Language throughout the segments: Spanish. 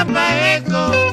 Papa Echo.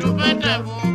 dupẹ tẹ fún.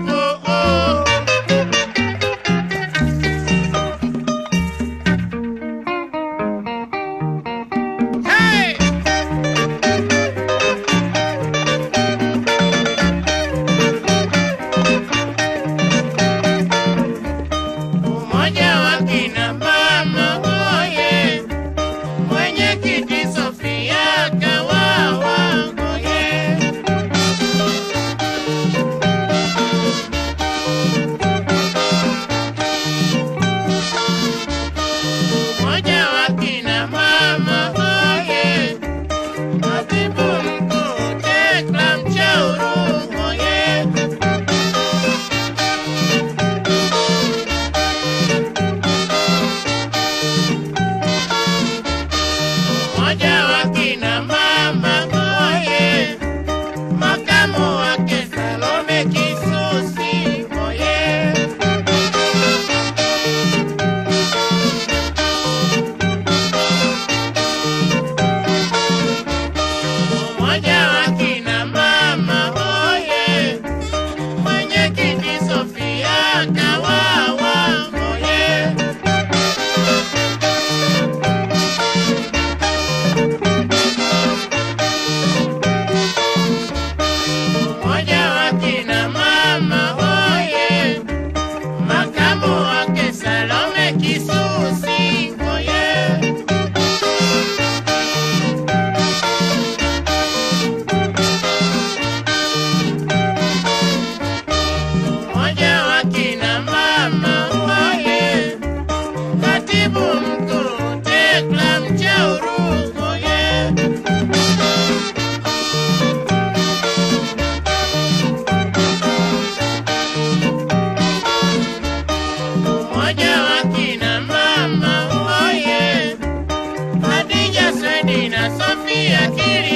Reina Sofía Kiri.